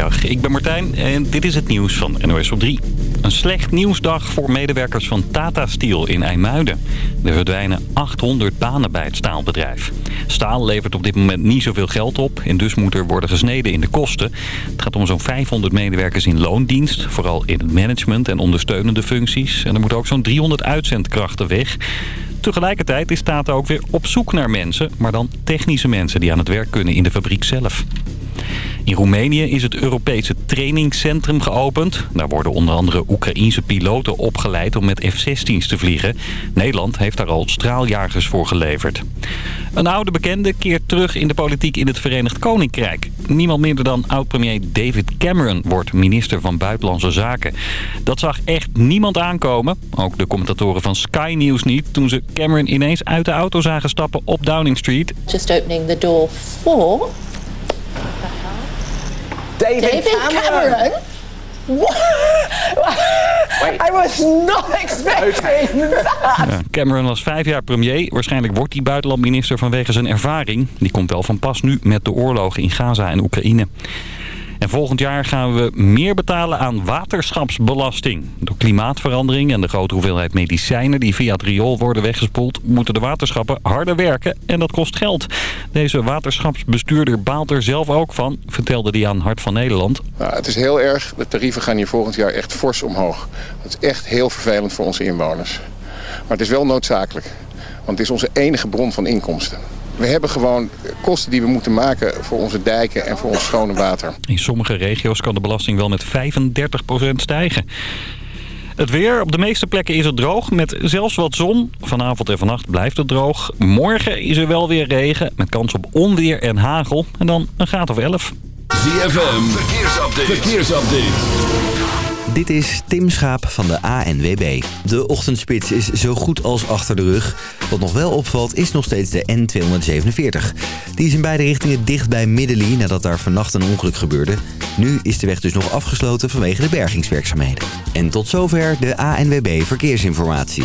Goedemiddag, ik ben Martijn en dit is het nieuws van NOS op 3. Een slecht nieuwsdag voor medewerkers van Tata Steel in IJmuiden. Er verdwijnen 800 banen bij het staalbedrijf. Staal levert op dit moment niet zoveel geld op en dus moet er worden gesneden in de kosten. Het gaat om zo'n 500 medewerkers in loondienst, vooral in het management en ondersteunende functies. En er moeten ook zo'n 300 uitzendkrachten weg. Tegelijkertijd is Tata ook weer op zoek naar mensen, maar dan technische mensen die aan het werk kunnen in de fabriek zelf. In Roemenië is het Europese trainingscentrum geopend. Daar worden onder andere Oekraïense piloten opgeleid om met F-16's te vliegen. Nederland heeft daar al straaljagers voor geleverd. Een oude bekende keert terug in de politiek in het Verenigd Koninkrijk. Niemand minder dan oud-premier David Cameron wordt minister van Buitenlandse Zaken. Dat zag echt niemand aankomen. Ook de commentatoren van Sky News niet... toen ze Cameron ineens uit de auto zagen stappen op Downing Street. Just opening the door for David, David Cameron. I was not expecting that. Ja, Cameron was vijf jaar premier. Waarschijnlijk wordt hij buitenlandminister vanwege zijn ervaring. Die komt wel van pas nu met de oorlogen in Gaza en Oekraïne. En volgend jaar gaan we meer betalen aan waterschapsbelasting. Door klimaatverandering en de grote hoeveelheid medicijnen die via het riool worden weggespoeld... moeten de waterschappen harder werken en dat kost geld. Deze waterschapsbestuurder baalt er zelf ook van, vertelde hij aan Hart van Nederland. Nou, het is heel erg. De tarieven gaan hier volgend jaar echt fors omhoog. Dat is echt heel vervelend voor onze inwoners. Maar het is wel noodzakelijk. Want het is onze enige bron van inkomsten. We hebben gewoon kosten die we moeten maken voor onze dijken en voor ons schone water. In sommige regio's kan de belasting wel met 35% stijgen. Het weer. Op de meeste plekken is het droog met zelfs wat zon. Vanavond en vannacht blijft het droog. Morgen is er wel weer regen met kans op onweer en hagel. En dan een graad of 11. ZFM, verkeersupdate. verkeersupdate. Dit is Tim Schaap van de ANWB. De ochtendspits is zo goed als achter de rug. Wat nog wel opvalt is nog steeds de N247. Die is in beide richtingen dicht bij Middelie nadat daar vannacht een ongeluk gebeurde. Nu is de weg dus nog afgesloten vanwege de bergingswerkzaamheden. En tot zover de ANWB Verkeersinformatie.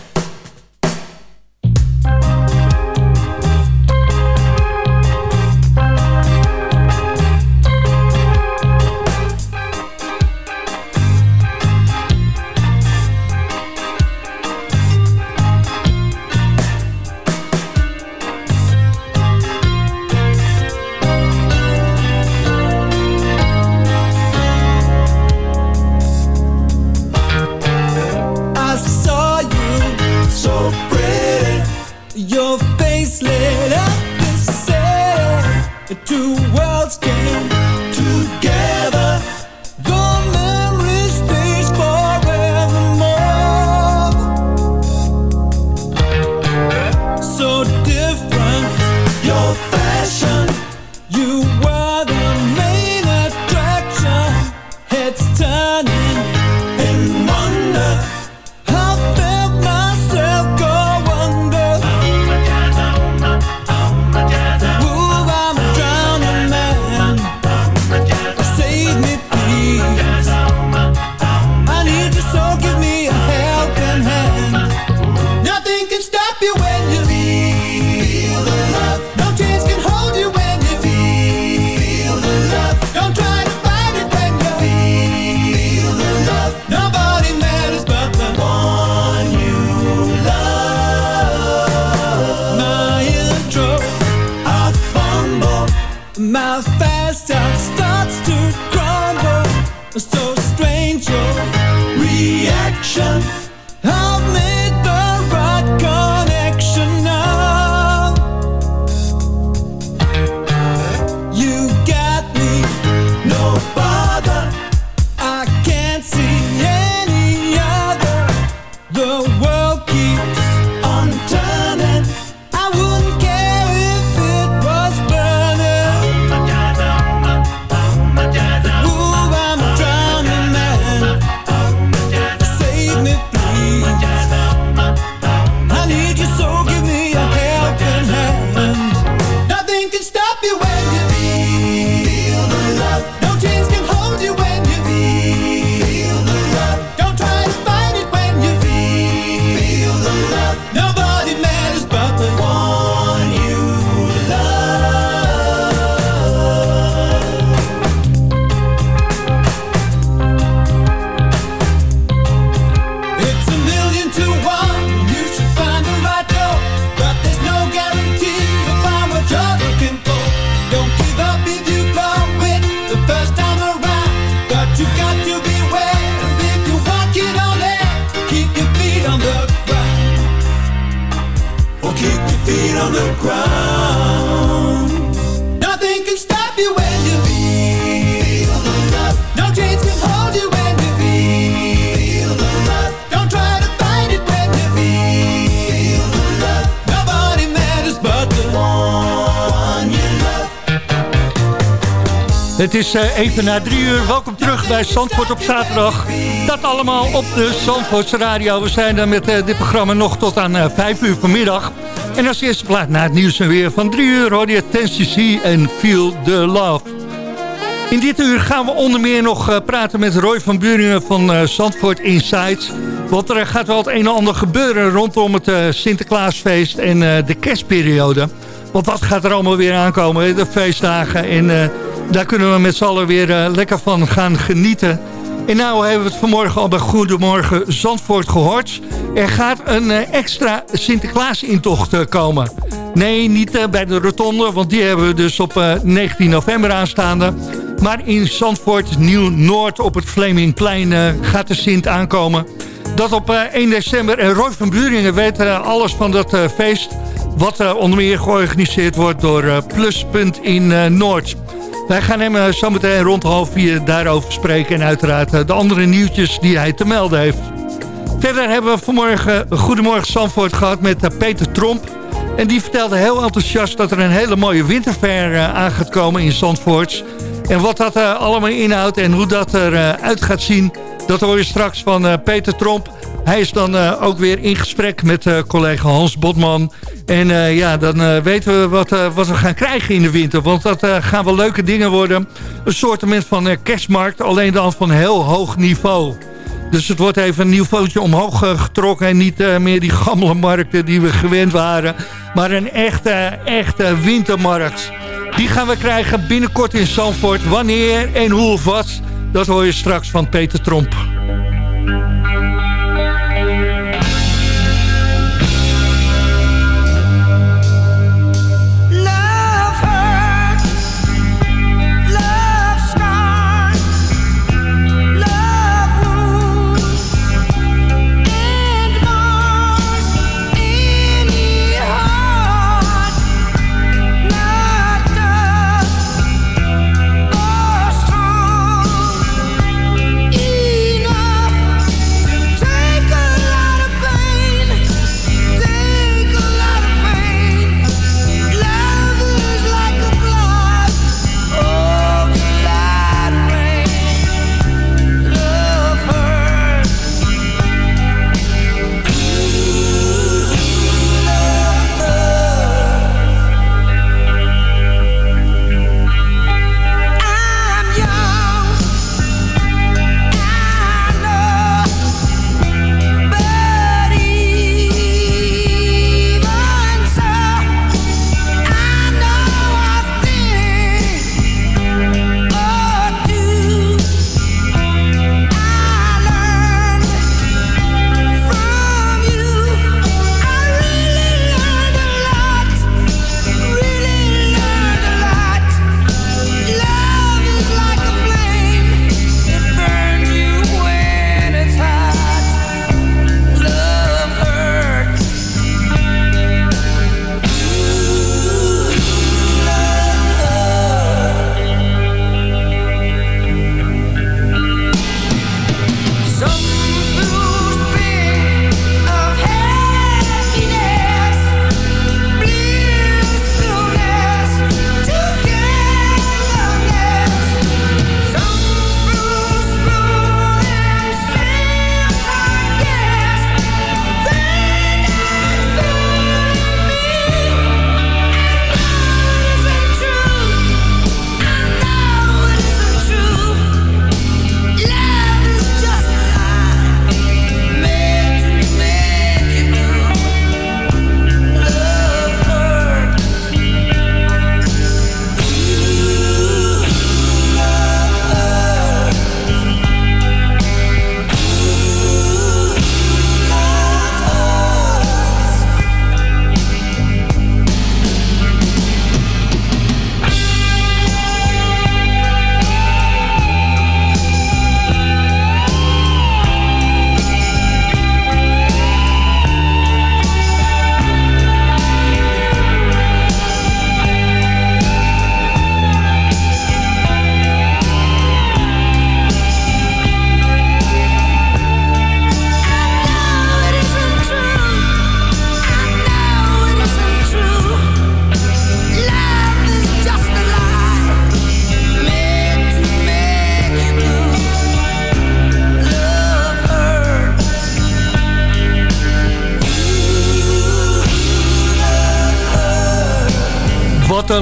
Girls came to is eh, even na drie uur. Welkom terug bij Zandvoort op zaterdag. Dat allemaal op de Zandvoortse Radio. We zijn er met eh, dit programma nog tot aan uh, vijf uur vanmiddag. En als eerste plaat na het nieuws en weer van drie uur... hoor je Tennessee en Feel the Love. In dit uur gaan we onder meer nog praten met Roy van Buringen van Zandvoort Insights. Want er gaat wel het een en ander gebeuren rondom het Sinterklaasfeest en de kerstperiode. Want wat gaat er allemaal weer aankomen, de feestdagen. En daar kunnen we met z'n allen weer uh, lekker van gaan genieten. En nou hebben we het vanmorgen al bij Goedemorgen Zandvoort gehoord. Er gaat een uh, extra Sinterklaas-intocht uh, komen. Nee, niet bij de rotonde, want die hebben we dus op 19 november aanstaande. Maar in Zandvoort Nieuw-Noord op het Vlemingplein gaat de Sint aankomen. Dat op 1 december. En Roy van Buringen weet alles van dat feest. Wat onder meer georganiseerd wordt door Pluspunt in Noord. Wij gaan hem uh, zometeen rond half vier daarover spreken. En uiteraard uh, de andere nieuwtjes die hij te melden heeft. Verder hebben we vanmorgen Goedemorgen Zandvoort gehad met uh, Peter Tromp. En die vertelde heel enthousiast dat er een hele mooie winterfair aan gaat komen in Zandvoort. En wat dat allemaal inhoudt en hoe dat eruit gaat zien... dat hoor je straks van Peter Tromp. Hij is dan ook weer in gesprek met collega Hans Botman... En uh, ja, dan weten we wat, wat we gaan krijgen in de winter. Want dat gaan wel leuke dingen worden. Een soort van kerstmarkt, alleen dan van heel hoog niveau. Dus het wordt even een niveautje omhoog getrokken. En niet meer die gammele markten die we gewend waren. Maar een echte, echte wintermarkt. Die gaan we krijgen binnenkort in Zandvoort. Wanneer en hoe of wat, dat hoor je straks van Peter Tromp.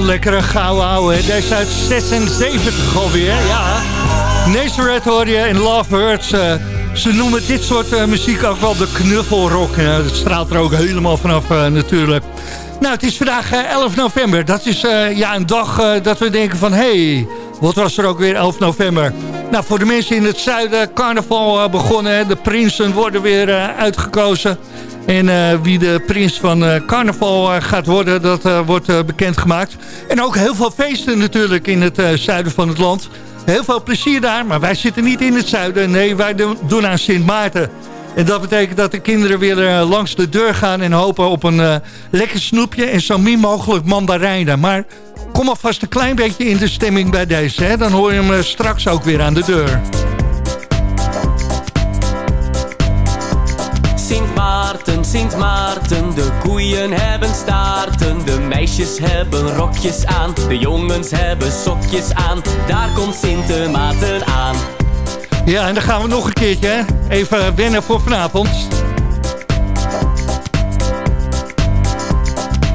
Lekkere gouden ouwe. Deze uit 76 alweer, ja. Nazareth hoor je in Love Hurts. eh, ze noemen dit soort eh, muziek ook wel de knuffelrock. Eh, dat straalt er ook helemaal vanaf eh, natuurlijk. Nou, het is vandaag eh, 11 november. Dat is ja, een dag dat we denken van... hey, wat was er ook weer 11 november? Nou, voor de mensen in het zuiden, carnaval begonnen. De prinsen worden weer uitgekozen. En eh, wie de prins van eh, carnaval eh, gaat worden, dat wordt bekendgemaakt. En ook heel veel feesten natuurlijk in het zuiden van het land. Heel veel plezier daar, maar wij zitten niet in het zuiden. Nee, wij doen- aan Sint Maarten. En dat betekent dat de kinderen weer langs de deur gaan... en hopen op een lekker snoepje en zo min mogelijk mandarijnen. Maar kom alvast een klein beetje in de stemming bij deze. Hè? Dan hoor je hem straks ook weer aan de deur. Sint Maarten, Sint Maarten, de koeien hebben staarten. De meisjes hebben rokjes aan, de jongens hebben sokjes aan. Daar komt Sint Maarten aan. Ja, en dan gaan we nog een keertje. Hè? Even wennen voor vanavond.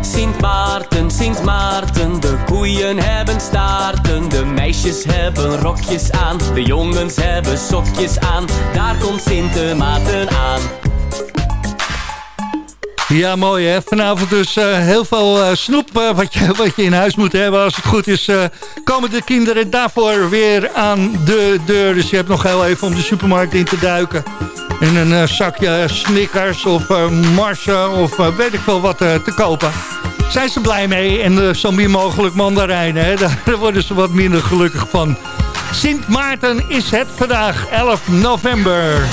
Sint Maarten, Sint Maarten, de koeien hebben staarten. De meisjes hebben rokjes aan, de jongens hebben sokjes aan. Daar komt Sint Maarten aan. Ja, mooi hè. Vanavond dus eh, heel veel eh, snoep eh, wat, je, wat je in huis moet hebben. Als het goed is, komen de kinderen daarvoor weer aan de deur. Dus je hebt nog heel even om de supermarkt in te duiken. En een zakje Snickers of Marsen of weet ik veel wat te kopen. Zijn ze blij mee en zo min mogelijk mandarijnen. Hè? Daar worden ze wat minder gelukkig van. Sint Maarten is het vandaag, 11 november.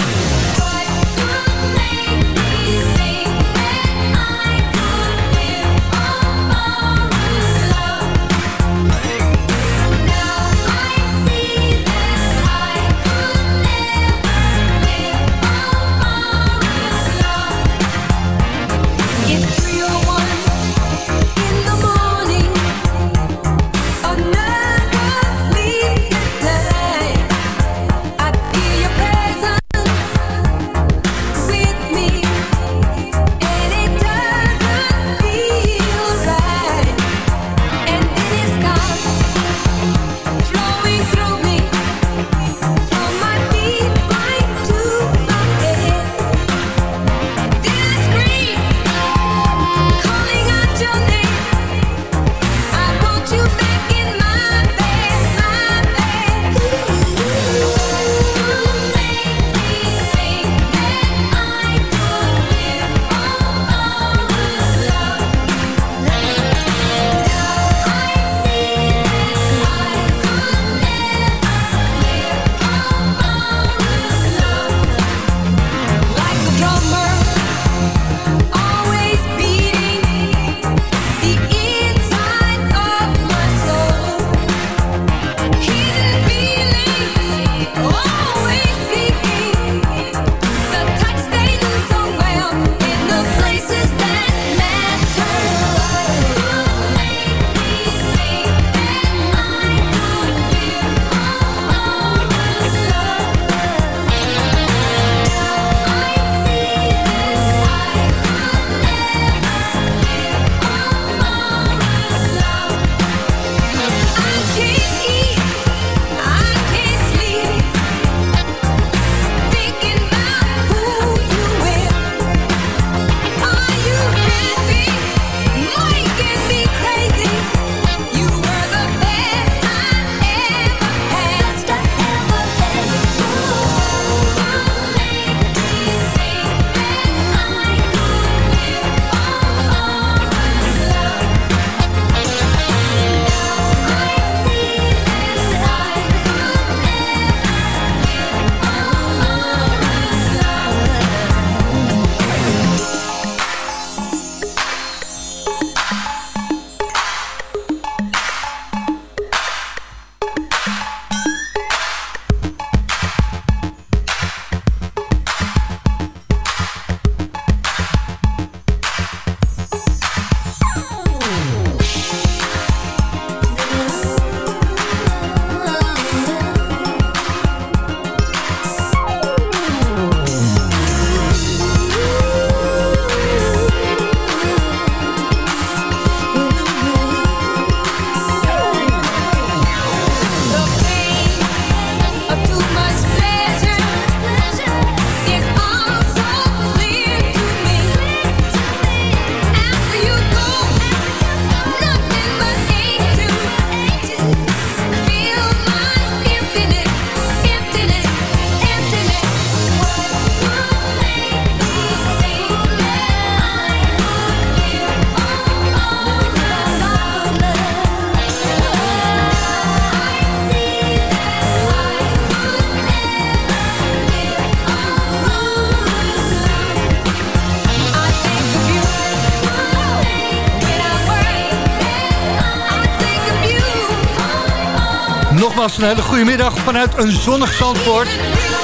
Nogmaals een hele goede middag vanuit een zonnig Zandvoort.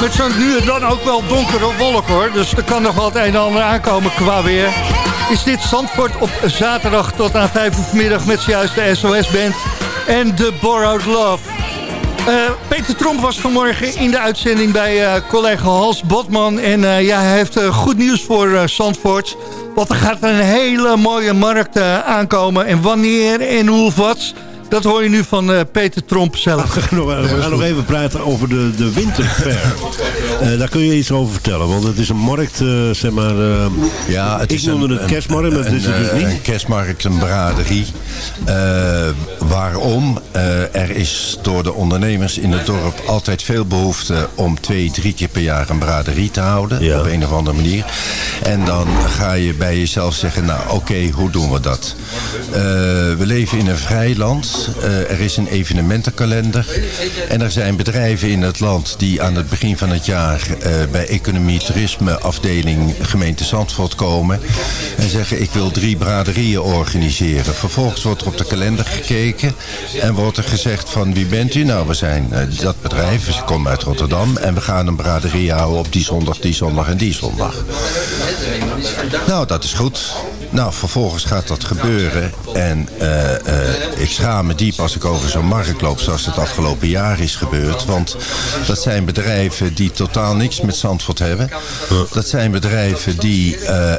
Met zo'n nu en dan ook wel donkere wolk hoor. Dus er kan nog wel het een en ander aankomen qua weer. Is dit Zandvoort op zaterdag tot aan 5 uur vanmiddag met juist de SOS-band en de Borrowed Love. Eh, Peter Tromp was vanmorgen in de uitzending bij eh, collega Hans Botman. En eh, ja, hij heeft goed nieuws voor Zandvoort. Want er gaat een hele mooie markt aankomen. En wanneer en hoe wat... Dat hoor je nu van eh, Peter Tromp zelf. We gaan nog, we gaan nog even praten over de, de winterfair. Eh, daar kun je iets over vertellen, want het is een markt, eh, zeg maar... eh, Ja, het ik is noemde een, het kerstmarkt, maar dat is het dus niet. Een kerstmarkt, een braderie. Waarom? Er is door de ondernemers in het dorp altijd veel behoefte om twee, drie keer per jaar een braderie te houden. Op een of andere manier. En dan ga je bij jezelf zeggen, nou oké, hoe doen we dat? We leven in een vrij land. Er is een evenementenkalender. En er zijn bedrijven in het land die aan het begin van het jaar eh, bij Economie Toerisme afdeling gemeente Zandvoort komen. En zeggen ik wil drie braderieën organiseren. Vervolgens wordt er op de kalender gekeken. En wordt er gezegd van wie bent u? Nou we zijn eh, dat bedrijf. We komen uit Rotterdam. En we gaan een braderie houden op die zondag, die zondag en die zondag. Nou, dat is goed. Nou, vervolgens gaat dat gebeuren. En eh, eh, ik schaam me diep als ik over zo'n markt loop zoals het afgelopen jaar is gebeurd. Want dat zijn bedrijven die totaal niks met Zandvoort hebben. Dat zijn bedrijven die eh,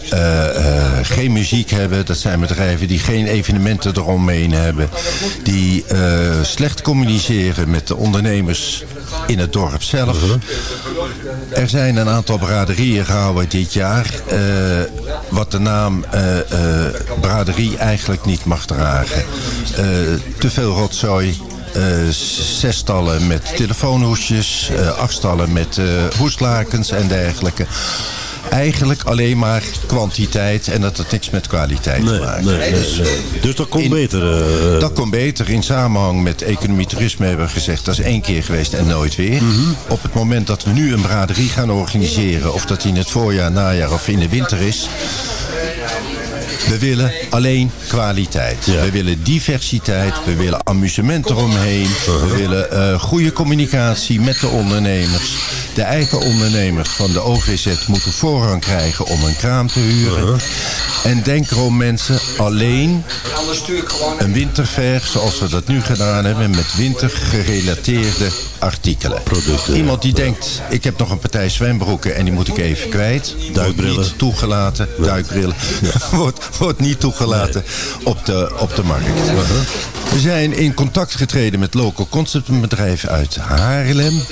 geen muziek hebben. Dat zijn bedrijven die geen evenementen eromheen hebben. Die slecht communiceren met de ondernemers in het dorp zelf. Er zijn een aantal braderieën gehouden dit jaar. wat de naam braderie eigenlijk niet mag dragen. Eh, te veel rotzooi. eh, zes stallen met telefoonhoesjes. eh, acht stallen met eh, hoeslakens en dergelijke. Eigenlijk alleen maar kwantiteit en dat had niks met kwaliteit te maken. nee, nee, Dus, nee. Dus dat komt beter. eh, dat komt beter. In samenhang met economie toerisme hebben we gezegd... dat is één keer geweest en nooit weer. Mhm. Op het moment dat we nu een braderie gaan organiseren... of dat die in het voorjaar, najaar of in de winter is... We willen alleen kwaliteit. We willen diversiteit. We willen amusement eromheen. We willen eh, goede communicatie met de ondernemers. De eigen ondernemers van de OVZ moeten voorrang krijgen om een kraam te huren. En denk erom mensen, alleen een winterfair zoals we dat nu gedaan hebben met wintergerelateerde artikelen. Iemand die denkt, ik heb nog een partij zwembroeken en die moet ik even kwijt. Duikbrillen. Wordt niet toegelaten. Duikbrillen. wordt, wordt niet toegelaten op, de, op de markt. We zijn in contact getreden met local concept, een bedrijf uit Haarlem.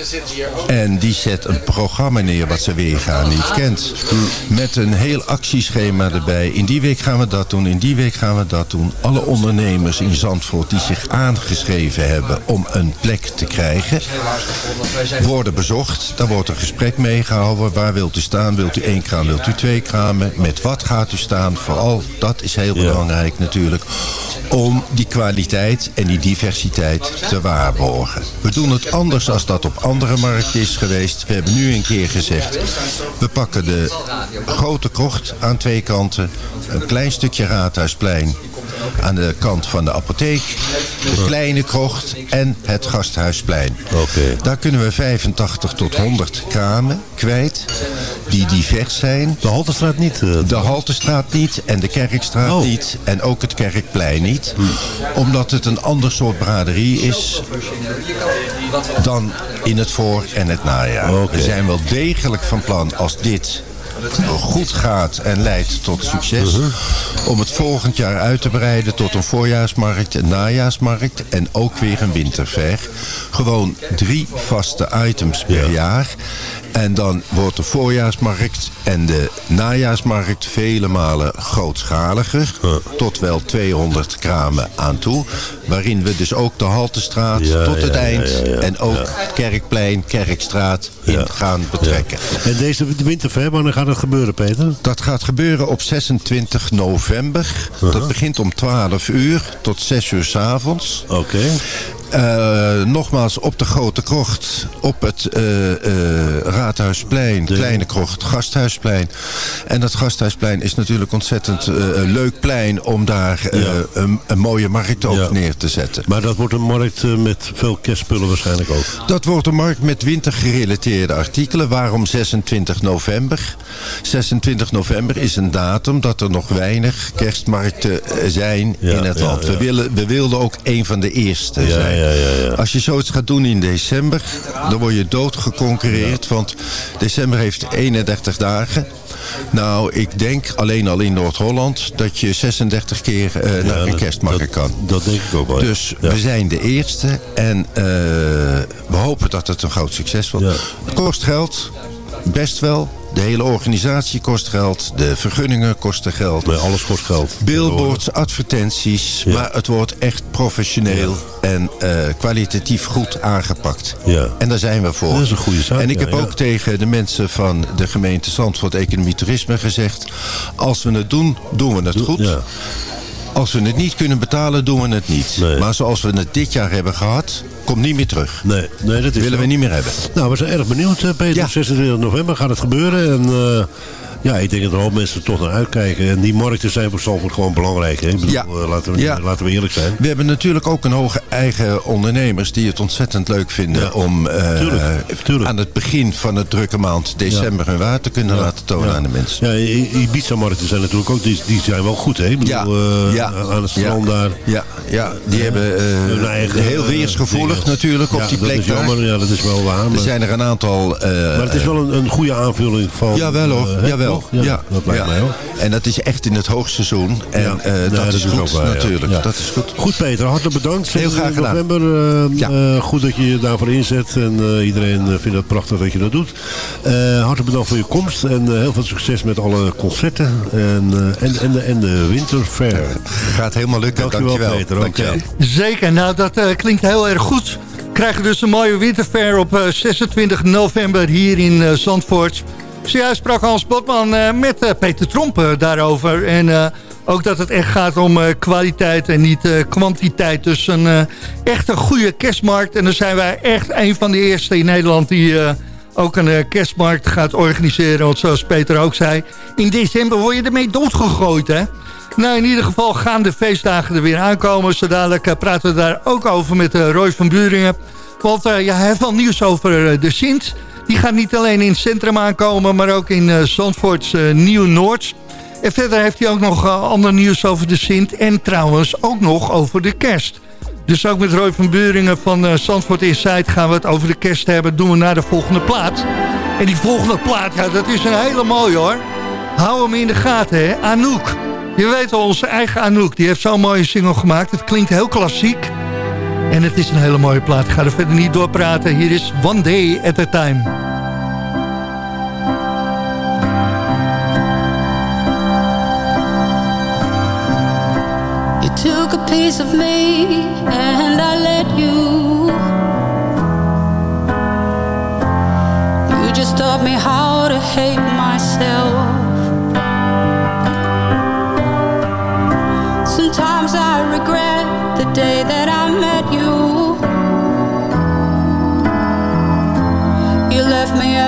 En die zet een programma neer wat ze weergaan niet kent. Met een heel actieschema erbij. In die week gaan we dat doen, in die week gaan we dat doen. Alle ondernemers in Zandvoort die zich aangeschreven hebben om een plek te krijgen, worden bezocht. Daar wordt een gesprek mee gehouden. Waar wilt u staan? Wilt u één kraam? Wilt u twee kramen? Met wat gaat u staan? Vooral, dat is heel belangrijk natuurlijk. Om die kwaliteit en die diversiteit te waarborgen. We doen het anders als dat op andere markten is geweest. We hebben nu een keer gezegd... we pakken de grote krocht aan twee kanten. Een klein stukje Raadhuisplein aan de kant van de apotheek. De kleine krocht en het gasthuisplein. Daar kunnen we 85 tot 100 kramen kwijt. Die divers zijn. De Haltestraat niet? eh, De Haltestraat niet en de Kerkstraat Oh. niet. En ook het Kerkplein niet. Omdat het een ander soort braderie is dan in het voor- en het najaar. We zijn wel degelijk van plan als dit goed gaat en leidt tot succes. Om het volgend jaar uit te breiden tot een voorjaarsmarkt, een najaarsmarkt en ook weer een winterfair. Gewoon drie vaste items per jaar. En dan wordt de voorjaarsmarkt en de najaarsmarkt vele malen grootschaliger. Tot wel 200 kramen aan toe. Waarin we dus ook de Haltestraat Ja, tot het ja, eind. ja, ja. En ook het Kerkplein, Kerkstraat in gaan betrekken. En deze winterfair, wanneer gaat het gebeuren, Peter? Dat gaat gebeuren op 26 november. Dat begint om 12 uur tot 6 uur s avonds. Oké. Eh, nogmaals, op de Grote Krocht, op het eh, eh, Raadhuisplein, Kleine Krocht, Gasthuisplein. En dat Gasthuisplein is natuurlijk ontzettend leuk plein om daar een, een mooie markt ook neer te zetten. Maar dat wordt een markt met veel kerstspullen waarschijnlijk ook. Dat wordt een markt met wintergerelateerde artikelen. Waarom 26 november? 26 november is een datum dat er nog weinig kerstmarkten zijn in het land. We, willen, we wilden ook een van de eerste zijn. Ja. Als je zoiets gaat doen in december, dan word je doodgeconcurreerd. Want december heeft 31 dagen. Nou, ik denk alleen al in Noord-Holland dat je 36 keer eh, naar een kerstmarkt kan. Dat denk ik ook wel. Dus we zijn de eerste en eh, we hopen dat het een groot succes wordt. Het kost geld, best wel. De hele organisatie kost geld, de vergunningen kosten geld. Nee, alles kost geld. Billboards, advertenties, maar het wordt echt professioneel en eh, kwalitatief goed aangepakt. Ja. En daar zijn we voor. Dat is een goede zaak, En ik heb ook tegen de mensen van de gemeente Zandvoort Economie Toerisme gezegd... als we het doen, doen we het goed. Als we het niet kunnen betalen, doen we het niet. Maar zoals we het dit jaar hebben gehad, komt niet meer terug. Nee, nee dat is willen zo. we niet meer hebben. Nou, we zijn erg benieuwd, eh, Peter. 26 november gaat het gebeuren. En eh, ja, ik denk dat een hoop mensen er toch naar uitkijken. En die markten zijn voor Zandvoort gewoon belangrijk. Hè? Ik bedoel, Ja. eh, laten, we, Ja. laten we eerlijk zijn. We hebben natuurlijk ook een hoge eigen ondernemers die het ontzettend leuk vinden om eh, aan het begin van het drukke maand december hun waar te kunnen laten tonen aan de mensen. Ja, Ibiza-markten zijn natuurlijk ook, die, die zijn wel goed, hè? Ik bedoel, Ja, eh, aan het strand ja, daar. Ja, ja die hebben Hun eigen, heel weersgevoelig natuurlijk op die dat plek is jammer, daar. ja, dat is wel waar. Er zijn er een aantal... Maar het is wel een, een goede aanvulling van... Jawel hoor, jawel. Toch? Ja, Ja, dat lijkt ja. mij ook. En dat is echt in het hoogseizoen. En Ja. eh, Nee, dat, is goed ook waar, ja. natuurlijk. Ja. Dat is goed. Goed Peter, hartelijk bedankt. Heel graag 26 gedaan. november, eh, eh, goed dat je je daarvoor inzet. En eh, iedereen eh, vindt het prachtig dat je dat doet. Eh, hartelijk bedankt voor je komst. En eh, heel veel succes met alle concerten. En, eh, en, en, de, en de winterfair. Gaat helemaal lukken. Dankjewel, Dankjewel. Peter. Dankjewel. Zeker, nou dat eh, klinkt heel erg goed. We krijgen dus een mooie winterfair op eh, 26 november hier in eh, Zandvoort. Zojuist sprak Hans Botman eh, met eh, Peter Tromp eh, daarover. En ook dat het echt gaat om kwaliteit en niet kwantiteit. Dus een echt een goede kerstmarkt. En dan zijn wij echt een van de eerste in Nederland die... ook een kerstmarkt gaat organiseren. Want zoals Peter ook zei, in december word je ermee doodgegooid, hè? Nou, in ieder geval gaan de feestdagen er weer aankomen. Zo dadelijk praten we daar ook over met Roy van Buringen. Want ja, hij heeft wel nieuws over de Sint. Die gaat niet alleen in het centrum aankomen, maar ook in eh Zandvoorts eh, Nieuw-Noord. En verder heeft hij ook nog eh, ander nieuws over de Sint. En trouwens ook nog over de kerst. Dus ook met Roy van Buringen van Zandvoort Insight gaan we het over de kerst hebben. Doen we naar de volgende plaat. En die volgende plaat, ja, dat is een hele mooie hoor. Hou hem in de gaten, hè. Anouk. Je weet al, onze eigen Anouk. Die heeft zo'n mooie single gemaakt. Het klinkt heel klassiek. En het is een hele mooie plaat. Ik ga er verder niet doorpraten. Hier is One Day at a Time. Took a piece of me and I let you. You just taught me how to hate myself. Sometimes I regret the day that I met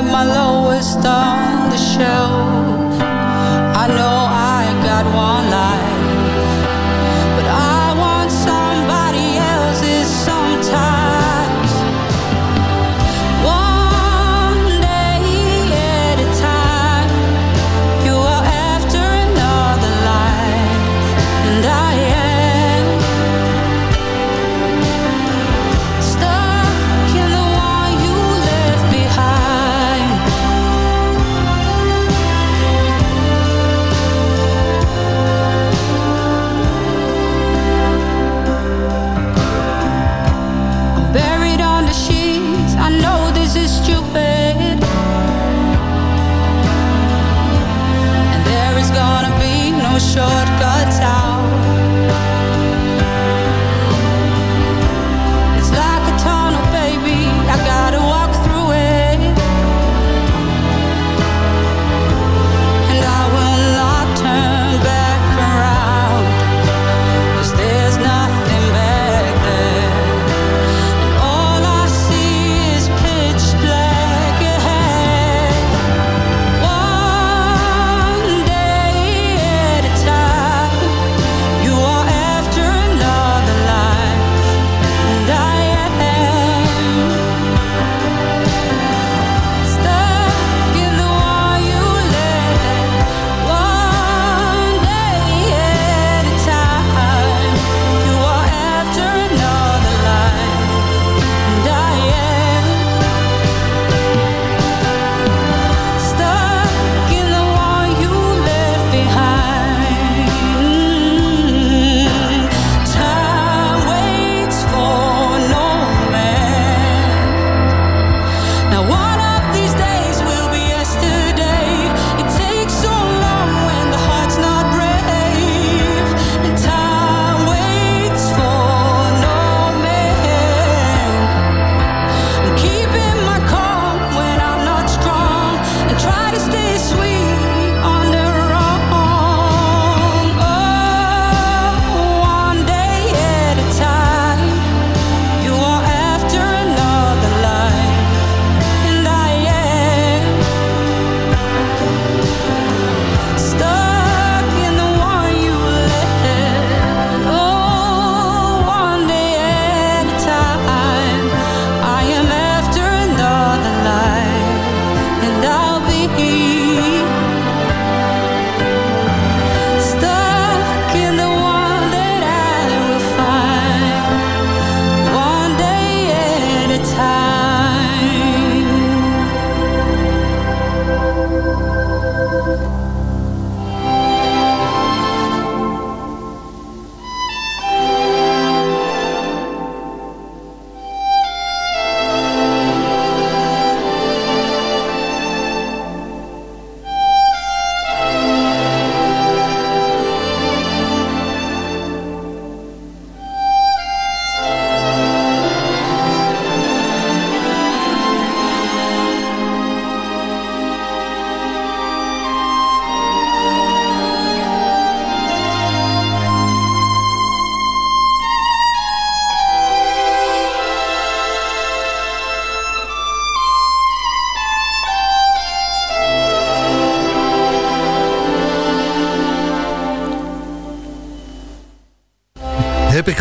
my lowest on the shelf.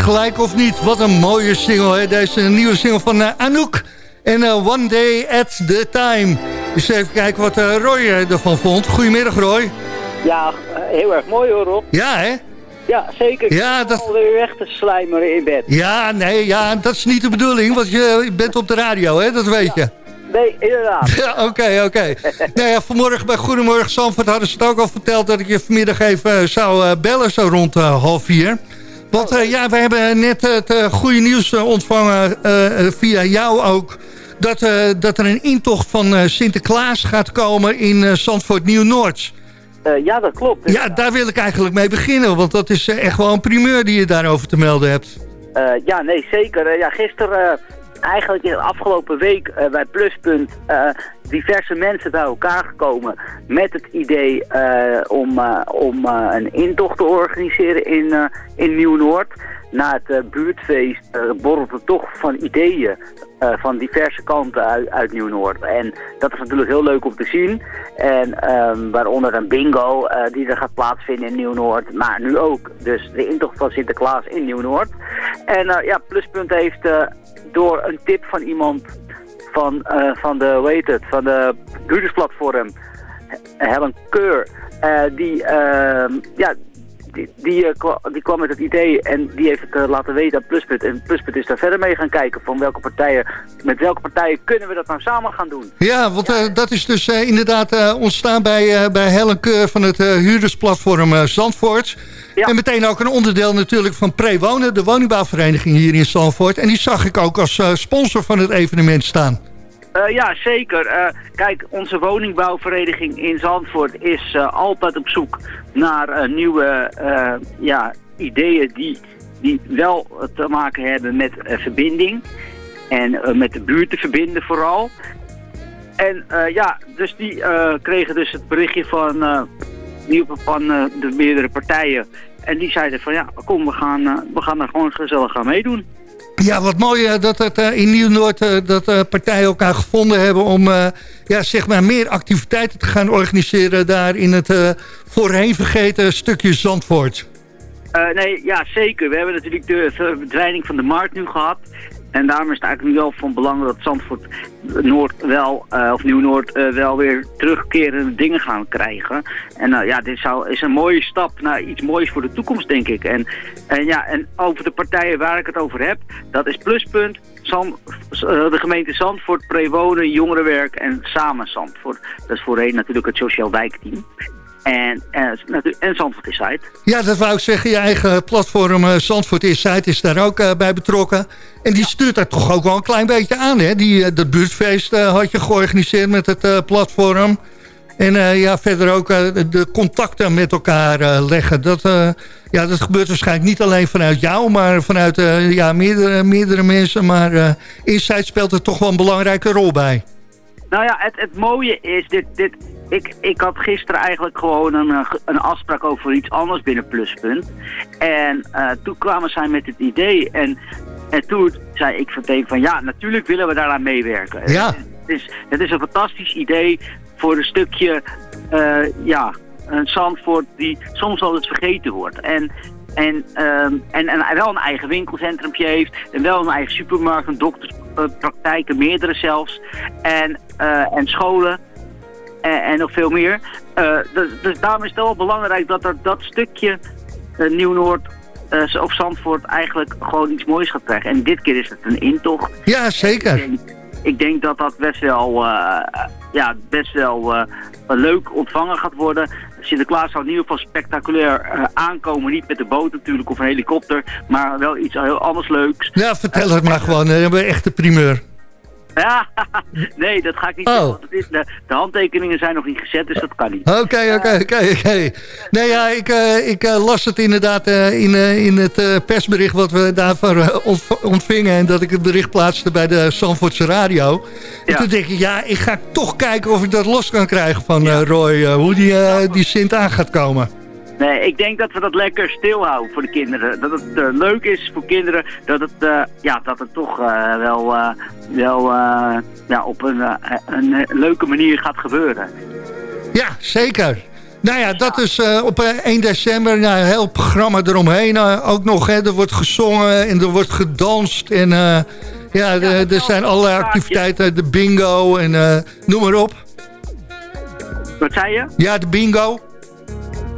Gelijk of niet? Wat een mooie single, hè? Deze nieuwe single van eh, Anouk. En eh, One Day at the Time. Dus even kijken wat eh, Roy ervan vond. Goedemiddag, Roy. Ja, heel erg mooi hoor, Rob. Ja, hè? Ja, zeker. Ja, Ik dat- alweer weg te slijmeren in bed. Ja, nee, ja, dat is niet de bedoeling, want je bent op de radio, hè? Dat weet je. Nee, inderdaad. Ja, oké, oké. Nou ja, vanmorgen bij Goedemorgen Zandvoort hadden ze het ook al verteld... dat ik je vanmiddag even zou bellen, zo rond half vier. Want eh, ja, we hebben net het eh, goede nieuws eh, ontvangen, via jou ook... Dat, dat er een intocht van Sinterklaas gaat komen in Zandvoort Nieuw-Noord. Ja, dat klopt. Ja, daar wil ik eigenlijk mee beginnen, want dat is echt wel een primeur die je daarover te melden hebt. Ja, nee, zeker. Ja, gisteren, eigenlijk in de afgelopen week eh, bij Pluspunt, eh, diverse mensen bij elkaar gekomen met het idee eh, om, om een intocht te organiseren in, in Nieuw-Noord. Na het eh, buurtfeest eh, borrelt toch van ideeën eh, van diverse kanten uit, uit Nieuw-Noord. En dat is natuurlijk heel leuk om te zien. En ehm, waaronder een bingo die er gaat plaatsvinden in Nieuw-Noord. Maar nu ook dus de intocht van Sinterklaas in Nieuw-Noord. En ja, Pluspunt heeft door een tip van iemand van, van de, hoe heet het, van de huurdersplatform, Helen Keur, die, ehm, ja, die, die, eh, die kwam met het idee en die heeft het eh, laten weten aan Pluspunt. En Pluspunt is daar verder mee gaan kijken van welke partijen, met welke partijen kunnen we dat nou samen gaan doen. Ja, want eh, dat is dus eh, inderdaad eh, ontstaan bij, eh, bij Helen Keur van het eh, huurdersplatform eh, Zandvoort. En meteen ook een onderdeel natuurlijk van Prewonen, de woningbouwvereniging hier in Zandvoort. En die zag ik ook als eh, sponsor van het evenement staan. Eh, ja, zeker. Eh, kijk, onze woningbouwvereniging in Zandvoort is eh, altijd op zoek naar nieuwe ja, ideeën die, die wel te maken hebben met verbinding. En met de buurt te verbinden vooral. En ja, dus die kregen dus het berichtje van, van de meerdere partijen. En die zeiden van ja, kom, we gaan, we gaan er gewoon gezellig gaan meedoen. Ja, wat mooi eh, dat het eh, in Nieuw-Noord eh, dat partijen elkaar gevonden hebben om ja, zeg maar meer activiteiten te gaan organiseren daar in het voorheen vergeten stukje Zandvoort. Nee, ja, zeker. We hebben natuurlijk de verdwijning van de markt nu gehad. En daarom is het eigenlijk nu wel van belang dat Zandvoort Noord wel, eh, of Nieuw-Noord, eh, wel weer terugkerende dingen gaan krijgen. En nou ja, dit zou, is een mooie stap naar iets moois voor de toekomst, denk ik. En, en ja, en over de partijen waar ik het over heb, dat is Pluspunt, Zand, eh, de gemeente Zandvoort, Prewonen, Jongerenwerk en Samen Zandvoort. Dat is voorheen natuurlijk het Sociaal Wijkteam. En, en, natuurlijk- en Zandvoort is Site. Ja, dat wou ik zeggen. Je eigen platform eh, Zandvoort Insight is daar ook eh, bij betrokken. En die stuurt daar toch ook wel een klein beetje aan. Hè? Die, eh, dat buurtfeest eh, had je georganiseerd met het eh, platform. En eh, ja, verder ook eh, de- contacten met elkaar eh, leggen. Dat, eh, ja, dat gebeurt waarschijnlijk niet alleen vanuit jou, maar vanuit eh, ja, meerdere, meerdere mensen. Maar eh Insight speelt er toch wel een belangrijke rol bij. Nou ja, het, het mooie is, dit, dit, ik, ik had gisteren eigenlijk gewoon een, eh, een afspraak over iets anders binnen Pluspunt. En eh, toen kwamen zij met het idee en, en toen zei ik meteen van ja, natuurlijk willen we daaraan meewerken. Ja. Het is, het is een fantastisch idee voor een stukje, eh, ja, een Zandvoort die soms wel eens vergeten wordt. En, en, ehm, en, en wel een eigen winkelcentrumpje heeft. En wel een eigen supermarkt, een dokterspraktijken, meerdere zelfs. En, eh, en scholen. En, en nog veel meer. Eh, dus, dus daarom is het wel belangrijk dat er dat stukje eh, Nieuw-Noord of Zandvoort eigenlijk gewoon iets moois gaat krijgen. En dit keer is het een intocht. Ja, zeker. Ik denk, ik denk dat dat best wel, ja, best wel leuk ontvangen gaat worden. Sinterklaas zou in ieder geval spectaculair eh, aankomen. Niet met de boot natuurlijk of een helikopter, maar wel iets heel anders leuks. Ja, vertel het maar gewoon. Dan hebben we echt de primeur. Ja, nee, dat ga ik niet Oh. want is, de, de handtekeningen zijn nog niet gezet, dus dat kan niet. Oké, oké, oké, oké. Nee, ja, ik, eh, ik eh, las het inderdaad eh, in, eh, in het eh, persbericht wat we daarvoor eh, ontv- ontvingen. En dat ik het bericht plaatste bij de Zandvoortse radio. En toen denk ik, ja, ik ga toch kijken of ik dat los kan krijgen van eh, Roy. eh, hoe die, eh, die Sint aan gaat komen. Nee, ik denk dat we dat lekker stilhouden voor de kinderen. Dat het eh, leuk is voor kinderen, dat het, eh, ja, dat het toch eh, wel, eh, wel eh, ja, op een, een leuke manier gaat gebeuren. Ja, zeker. Nou ja, dat is eh, op eh, 1 december. Nou, een heel programma eromheen ook nog. Hè. Er wordt gezongen en er wordt gedanst. En eh, ja, de- er zijn allerlei activiteiten. De bingo en eh, noem maar op. Wat zei je? Ja, de bingo.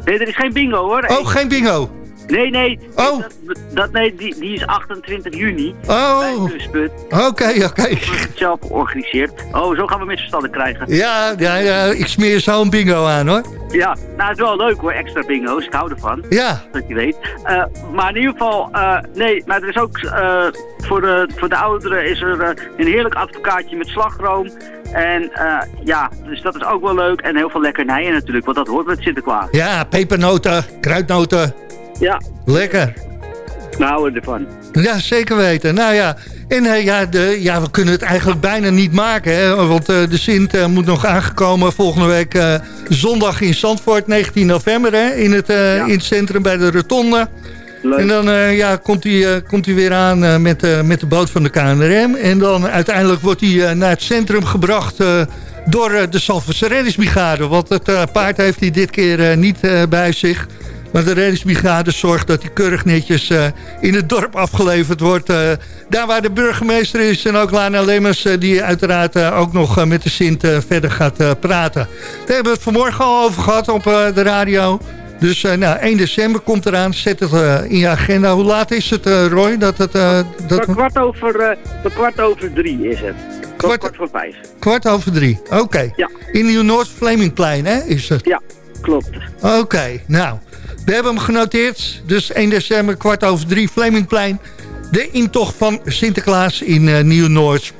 Nee, er is geen bingo hoor. Oh, geen bingo. Nee, nee. Oh. Dat, dat, nee die, die is 28 juni. Oh. Oké, oké. Zelf georganiseerd. Oh, zo gaan we misverstanden krijgen. Ja, ja, ja, ik smeer zo een bingo aan hoor. Ja, nou het is wel leuk hoor, extra bingo's. Ik hou ervan. Ja. Dat je weet. Eh, maar in ieder geval, eh, nee, maar er is ook eh, voor, de, voor de ouderen is er een heerlijk advocaatje met slagroom. En ja, dus dat is ook wel leuk. En heel veel lekkernijen natuurlijk, want dat hoort met Sinterklaas. Ja, pepernoten, kruidnoten. Ja, Lekker. houden ervan. Ja, zeker weten. Nou ja, en eh, ja, de, ja, we kunnen het eigenlijk bijna niet maken. Hè? Want eh, de Sint eh, moet nog aangekomen volgende week zondag in Zandvoort, 19 november. Hè? In, het, in het centrum bij de Rotonde. En dan ja, komt hij komt hij weer aan met, met de boot van de KNRM. En dan uiteindelijk wordt hij naar het centrum gebracht door de Zandvoortse reddingsbrigade. Want het paard heeft hij dit keer niet bij zich. Maar de reddingsbrigade zorgt dat hij keurig netjes eh, in het dorp afgeleverd wordt. eh, daar waar de burgemeester is en ook Lana Lemmers... eh, die uiteraard ook nog met de Sint verder gaat praten. Daar hebben we het vanmorgen al over gehad op de radio. Dus nou, 1 december komt eraan. Zet het in je agenda. Hoe laat is het, Roy? Dat het, dat kwart over, kwart over drie is het. Kwart, kwart voor vijf. Kwart over drie. Oké. Ja. In Nieuw-Noord, Vlemingplein, hè? Is het? Ja, klopt. Oké, nou. We hebben hem genoteerd. Dus 1 december, kwart over drie, Vlemingplein. De intocht van Sinterklaas in eh, Nieuw-Noord.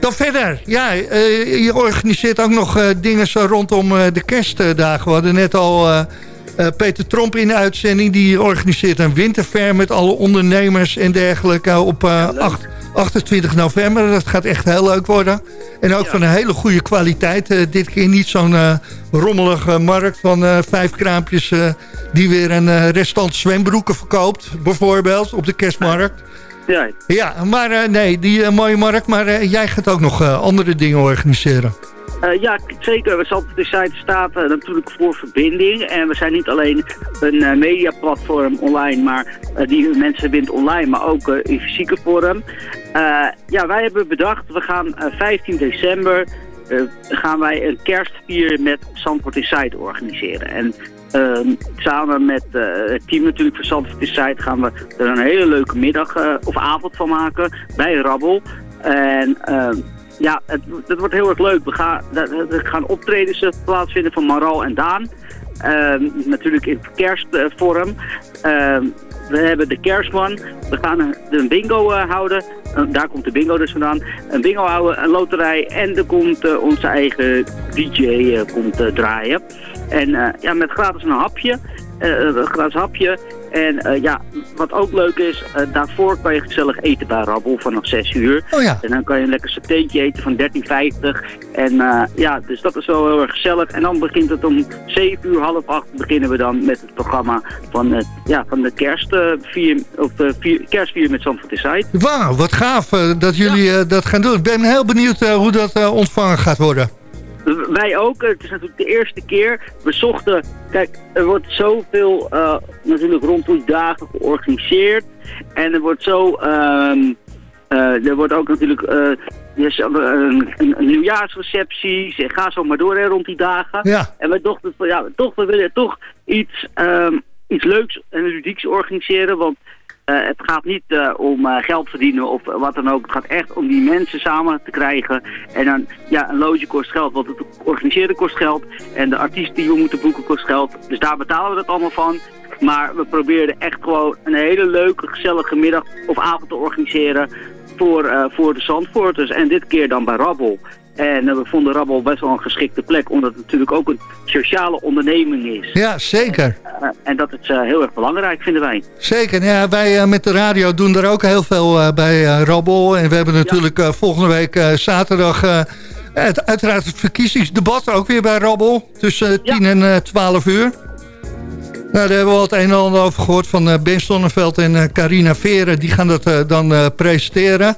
Dan verder. Ja, eh, je organiseert ook nog eh, dingen zo rondom de kerstdagen. We hadden net al Peter Tromp in de uitzending. Die organiseert een winterfair met alle ondernemers en dergelijke op eh, acht- 28 november. Dat gaat echt heel leuk worden. En ook van een hele goede kwaliteit. Eh, dit keer niet zo'n eh, rommelige markt van eh, vijf kraampjes... die weer een restant zwembroeken verkoopt, bijvoorbeeld, op de kerstmarkt. Ja, Ja, maar nee, die mooie markt. Maar jij gaat ook nog andere dingen organiseren. Ja, zeker. We zitten de site staat eh, natuurlijk voor verbinding. En we zijn niet alleen een mediaplatform online, maar die mensen verbindt online, maar ook in fysieke vorm. Eh, ja, wij hebben bedacht, we gaan eh, 15 december eh, gaan wij een kerstvier met Zandvoort Inside organiseren. En ehm, samen met eh, het team natuurlijk van Zandvoort Inside gaan we er een hele leuke middag eh, of avond van maken bij Rabbel. En ehm, ja, het, het wordt heel erg leuk. We gaan, er gaan optredens eh, plaatsvinden van Maral en Daan. Ehm, natuurlijk in kerstvorm. We hebben de kerstman. We gaan een, bingo eh, houden. Eh, daar komt de bingo dus vandaan. Een bingo houden, een loterij. En er komt eh, onze eigen DJ komt, draaien. En ja, met gratis een hapje. Eh, een gratis hapje. En eh, ja, wat ook leuk is, eh, daarvoor kan je gezellig eten bij Rabbel vanaf 6 uur. Oh ja. En dan kan je een lekker satéetje eten van 13,50. En eh, ja, dus dat is wel heel erg gezellig. En dan begint het om 7 uur, half 8 beginnen we dan met het programma van, eh, ja, van de kerstvier, of eh, vier, kerstvier met Zandvoort Inside. Wauw, wat gaaf eh, dat jullie eh, dat gaan doen. Ik ben heel benieuwd eh, hoe dat eh, ontvangen gaat worden. Wij ook. Het is natuurlijk de eerste keer. We zochten... Kijk, er wordt zoveel eh, natuurlijk rondom die dagen georganiseerd. En er wordt zo... ehm, eh, er wordt ook natuurlijk... dus, eh, een, een, een nieuwjaarsrecepties. En ga zo maar door hè, rond die dagen. Ja. En wij dachten van ja, toch, we willen toch iets, ehm, iets leuks en ludieks organiseren. Want eh, het gaat niet eh, om eh, geld verdienen of wat dan ook. Het gaat echt om die mensen samen te krijgen. En dan, ja, een loge kost geld, want het organiseren kost geld. En de artiest die we moeten boeken kost geld. Dus daar betalen we dat allemaal van. Maar we probeerden echt gewoon een hele leuke, gezellige middag of avond te organiseren voor, voor de Zandvoorters. En dit keer dan bij Rabbel. En eh, we vonden Rabbel best wel een geschikte plek, omdat het natuurlijk ook een sociale onderneming is. Ja, zeker. Eh, en dat is eh, heel erg belangrijk, vinden wij. Zeker. Ja, wij met de radio doen er ook heel veel bij Rabbel. En we hebben natuurlijk volgende week zaterdag... het, uiteraard het verkiezingsdebat ook weer bij Rabbel. Tussen 10 en eh, 12 uur. Nou, daar hebben we al het een en ander over gehoord van Ben Sonneveld en eh, Carina Veren. Die gaan dat dan presenteren.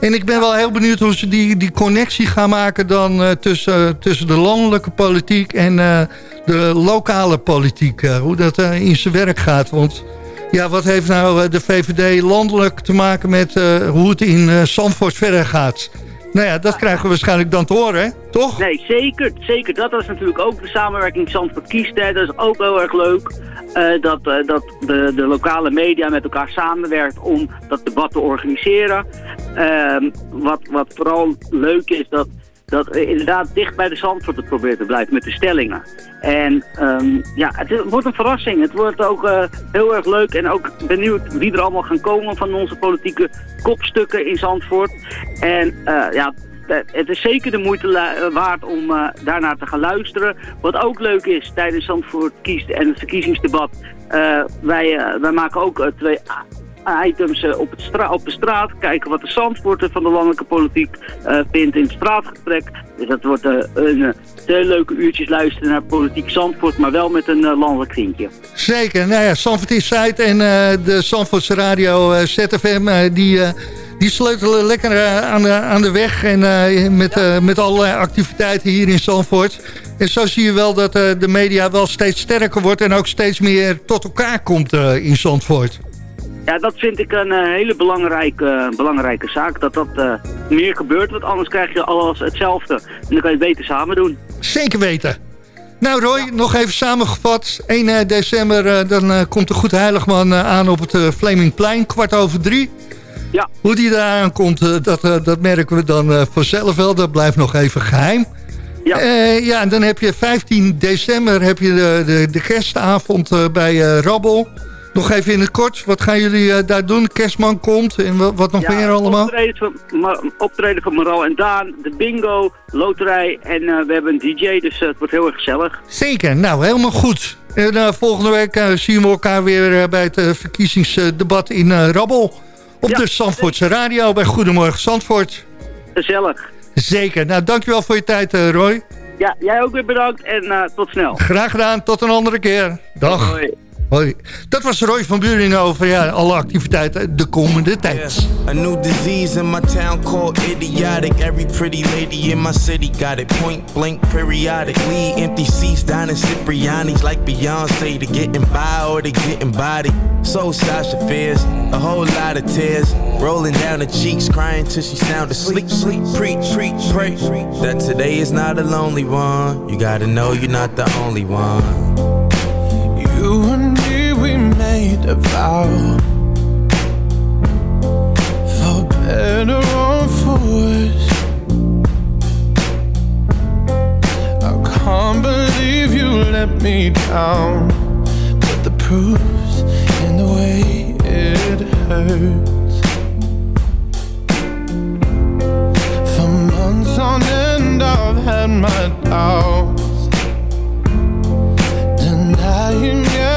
En ik ben wel heel benieuwd hoe ze die, die connectie gaan maken dan eh, tussen, tussen de landelijke politiek en eh, de lokale politiek. eh, hoe dat in zijn werk gaat. Want ja, wat heeft nou de VVD landelijk te maken met hoe het in Zandvoort verder gaat? Nou ja, dat krijgen we waarschijnlijk dan te horen, hè? toch? Nee, zeker. zeker. Dat was natuurlijk ook de samenwerking Zandvoort kiest. Dat is ook heel erg leuk. eh, dat eh, dat de, de lokale media met elkaar samenwerkt om dat debat te organiseren. Ehm, wat, wat vooral leuk is, dat, dat eh, inderdaad dicht bij de Zandvoort het probeert te blijven met de stellingen. En ehm, ja, het wordt een verrassing. Het wordt ook eh, heel erg leuk en ook benieuwd wie er allemaal gaan komen van onze politieke kopstukken in Zandvoort. En eh, ja, het is zeker de moeite waard om daarnaar te gaan luisteren. Wat ook leuk is tijdens Zandvoort kiest en het verkiezingsdebat. wij, wij maken ook twee items eh, op, het stra- op de straat. Kijken wat de Zandvoorter van de landelijke politiek eh, vindt in het straatgesprek. Dus dat wordt eh, een twee leuke uurtjes luisteren naar politiek Zandvoort. Maar wel met een landelijk vriendje. Zeker. Nou ja, Zandvoort Inside en eh, de Zandvoortse radio ZFM... die, die sleutelen lekker aan, de, aan de weg... en met, met allerlei activiteiten hier in Zandvoort. En zo zie je wel dat de media wel steeds sterker wordt... en ook steeds meer tot elkaar komt in Zandvoort. Ja, dat vind ik een eh, hele belangrijke, belangrijke zaak. Dat dat eh, meer gebeurt, want anders krijg je alles hetzelfde. En dan kan je het beter samen doen. Zeker weten. Nou Roy, nog even samengevat. 1 eh, december dan komt de Goed Heiligman aan op het Flemingplein, kwart over drie. Ja. Hoe die daar aankomt, eh, dat, dat merken we dan vanzelf wel. Dat blijft nog even geheim. Ja. Ja, en dan heb je 15 december heb je de, de, de kerstavond bij Rabbel. Nog even in het kort, wat gaan jullie eh, daar doen? Kerstman komt en wat, nog meer allemaal? Optreden van, optreden van Maral en Daan, de bingo, loterij en eh, we hebben een DJ, dus eh, het wordt heel erg gezellig. Zeker, nou helemaal goed. En volgende week zien we elkaar weer bij het verkiezingsdebat in Rabbel. Op de Zandvoortse radio bij Goedemorgen Zandvoort. Gezellig. Zeker, nou dankjewel voor je tijd Roy. Ja, jij ook weer bedankt en tot snel. Graag gedaan, tot een andere keer. Dag. Hoi. Hoi. Dat was Roy van Buringen over ja, alle activiteiten de komende tijd. A new disease in my town called idiotic. Every pretty lady in my city got it point blank periodically. Empty seats down in Cipriani's like Beyonce. To getting by or to getting body. So Sasha fears a whole lot of tears rolling down her cheeks, crying till she sound asleep. Sleep, preach, preach, pray that today is not a lonely one. You gotta know you're not the only one. You and made a vow For better or for worse I can't believe you let me down. But the proof's in the way it hurts. For months on end I've had my doubts. Denying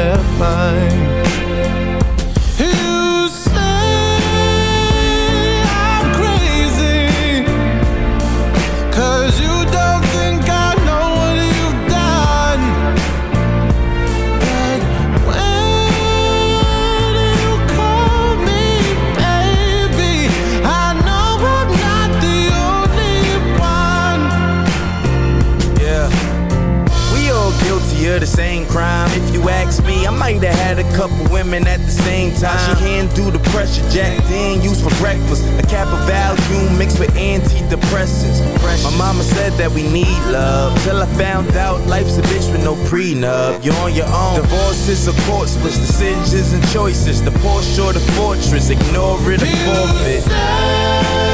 Mine. Might have had a couple women at the same time. She can do the pressure, Jack then used for breakfast. A cap of Valium mixed with antidepressants. My mama said that we need love. Till I found out life's a bitch with no prenup. You're on your own. Divorces or court splits, decisions and choices. The Porsche or the fortress, ignore it or forfeit.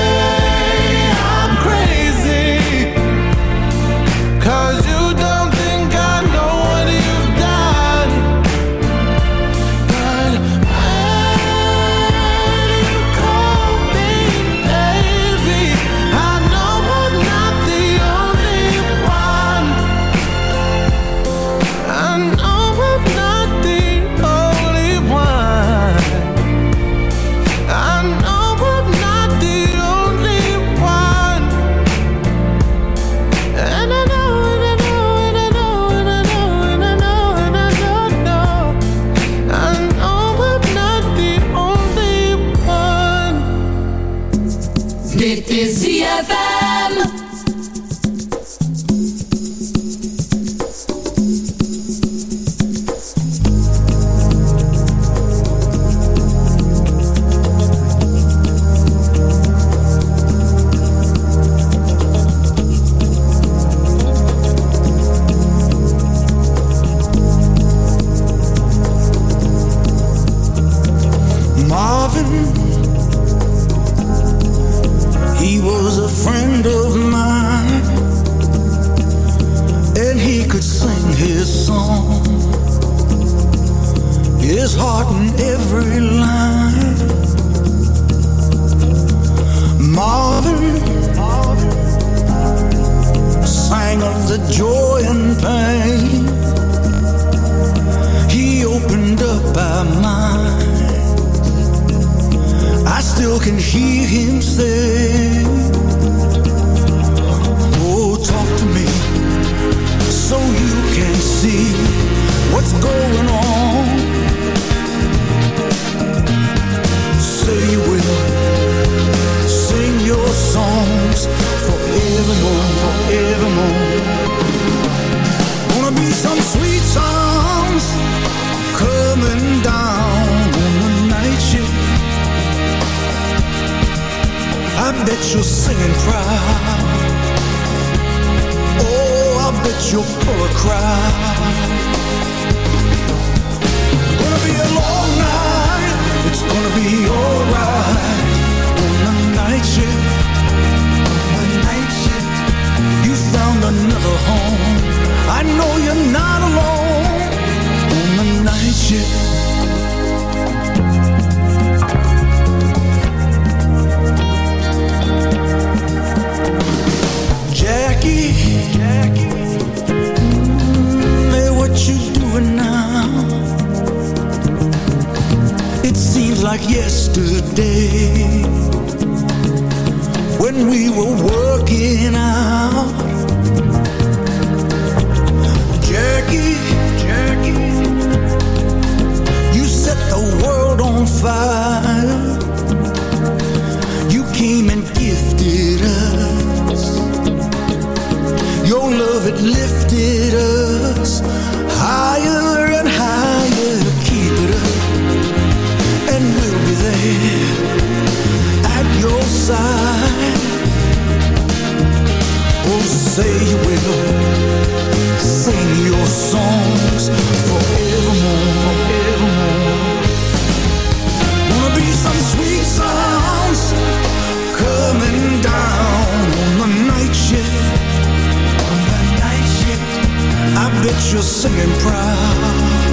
Bet you're singing proud.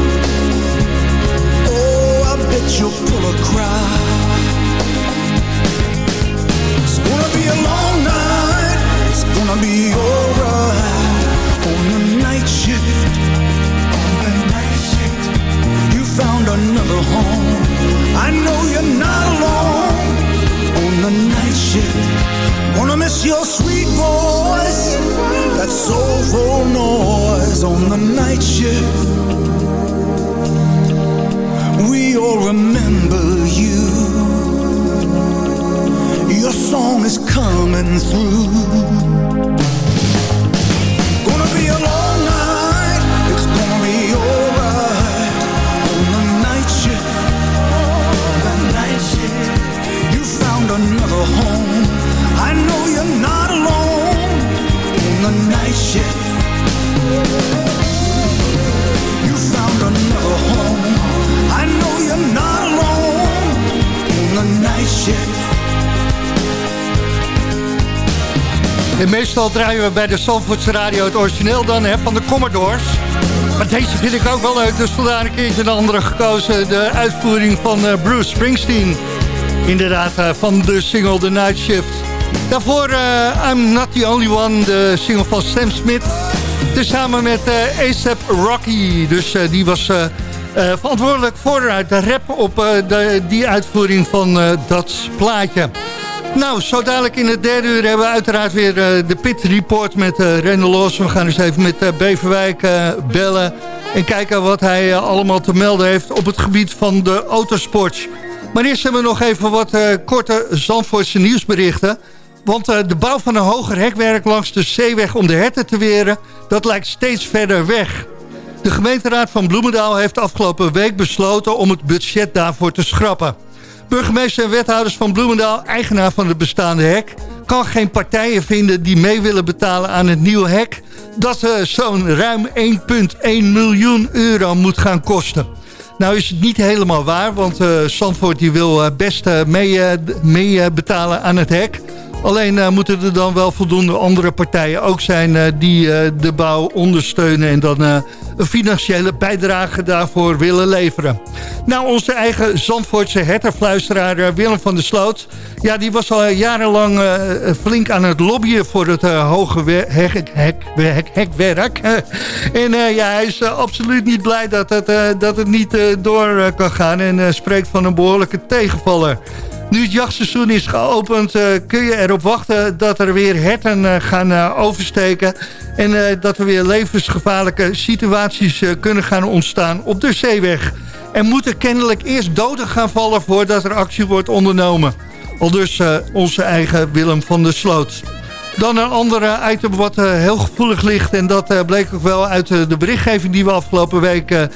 Oh, I bet you'll pull a crowd. It's gonna be a long night. It's gonna be alright on the night shift. On the night shift, you found another home. I know you're not alone on the night shift. Wanna miss your sweet voice, that soulful noise hours on the night shift. We all remember you. Your song is coming through. Gonna be a long night. It's gonna be alright. On the night shift. On the night shift. You found another home. I know you're not alone. On the night shift. En meestal draaien we bij de Zandvoortse Radio het origineel dan hè, van de Commodores. Maar deze vind ik ook wel leuk, dus vandaar een keertje een andere gekozen. De uitvoering van eh, Bruce Springsteen. Inderdaad, eh, van de single The Night Shift. Daarvoor eh, I'm Not The Only One, de single van Sam Smith. Tezamen met eh ASAP Rocky. Dus eh, die was eh, verantwoordelijk voor de rap op de, die uitvoering van dat plaatje. Nou, zo dadelijk in het derde uur hebben we uiteraard weer de Pit Report met uh, Rendel Los. We gaan eens even met Beverwijk bellen en kijken wat hij allemaal te melden heeft op het gebied van de autosport. Maar eerst hebben we nog even wat korte Zandvoortse nieuwsberichten. Want eh, de bouw van een hoger hekwerk langs de zeeweg om de herten te weren, dat lijkt steeds verder weg. De gemeenteraad van Bloemendaal heeft afgelopen week besloten om het budget daarvoor te schrappen. Burgemeester en wethouders van Bloemendaal, eigenaar van het bestaande hek... kan geen partijen vinden die mee willen betalen aan het nieuwe hek... dat eh, zo'n ruim 1,1 miljoen euro moet gaan kosten. Nou is het niet helemaal waar, want Zandvoort die wil eh, best eh, mee, mee betalen aan het hek... Alleen eh, moeten er dan wel voldoende andere partijen ook zijn eh, die eh, de bouw ondersteunen en dan een financiële bijdrage daarvoor willen leveren. Nou, onze eigen Zandvoortse herterfluisteraar eh, Willem van der Sloot, ja, die was al jarenlang flink aan het lobbyen voor het hoge hek, hek, hek, hekwerk. en ja, hij is absoluut niet blij dat het, dat het niet door kan gaan en spreekt van een behoorlijke tegenvaller. Nu het jachtseizoen is geopend, eh, kun je erop wachten dat er weer herten eh, gaan eh, oversteken. En dat er weer levensgevaarlijke situaties kunnen gaan ontstaan op de zeeweg. Er moeten kennelijk eerst doden gaan vallen voordat er actie wordt ondernomen. Al dus onze eigen Willem van der Sloot. Dan een andere item wat eh, heel gevoelig ligt. En dat eh, bleek ook wel uit eh, de berichtgeving die we afgelopen week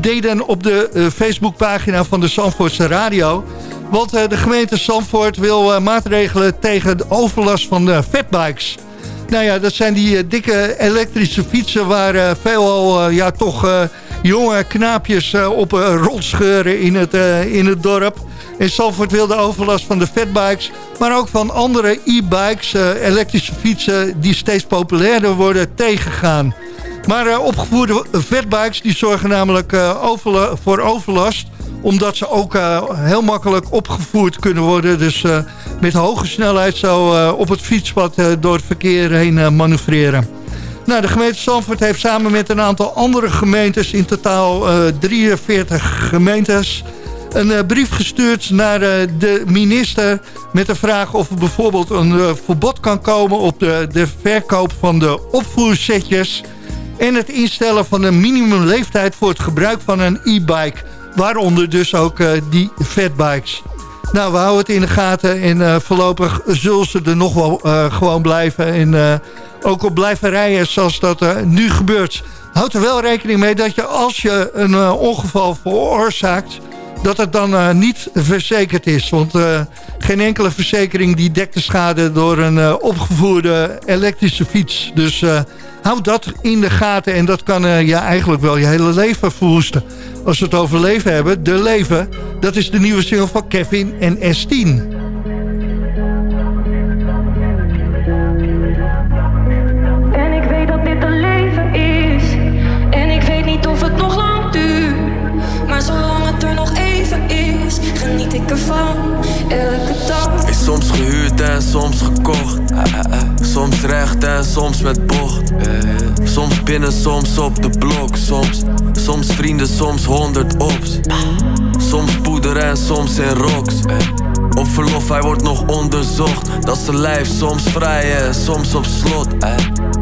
deden op de Facebookpagina van de Zandvoortse Radio. Want de gemeente Zandvoort wil maatregelen tegen de overlast van de fatbikes. Nou ja, dat zijn die dikke elektrische fietsen waar veelal ja, toch jonge knaapjes op rondscheuren in het, in het dorp. En Zandvoort wil de overlast van de fatbikes, maar ook van andere e-bikes, eh, elektrische fietsen die steeds populairder worden, tegengaan. Maar eh, opgevoerde fatbikes die zorgen namelijk eh, voor overlast omdat ze ook heel makkelijk opgevoerd kunnen worden. Dus met hoge snelheid zo op het fietspad door het verkeer heen manoeuvreren. Nou, de gemeente Zandvoort heeft samen met een aantal andere gemeentes... in totaal eh, 43 gemeentes... een eh, brief gestuurd naar eh, de minister... met de vraag of er bijvoorbeeld een eh, verbod kan komen... op de, de verkoop van de opvoersetjes... en het instellen van een minimumleeftijd voor het gebruik van een e-bike... Waaronder dus ook die fatbikes. Nou, we houden het in de gaten en voorlopig zullen ze er nog wel gewoon blijven. En ook op blijven rijden zoals dat nu gebeurt. Houd er wel rekening mee dat je als je een ongeval veroorzaakt... dat het dan eh, niet verzekerd is. Want eh, geen enkele verzekering die dekt de schade door een eh, opgevoerde elektrische fiets. Dus houd dat in de gaten en dat kan ja, eigenlijk wel je hele leven verwoesten. Als we het over leven hebben, de leven, dat is de nieuwe single van Kevin en S10. Soms gekocht. Soms recht en soms met bocht. Soms binnen, soms op de blok. Soms, soms vrienden, soms honderd ops. Soms poeder en soms in rocks. Op verlof, hij wordt nog onderzocht. Dat zijn lijf, soms vrij en soms op slot.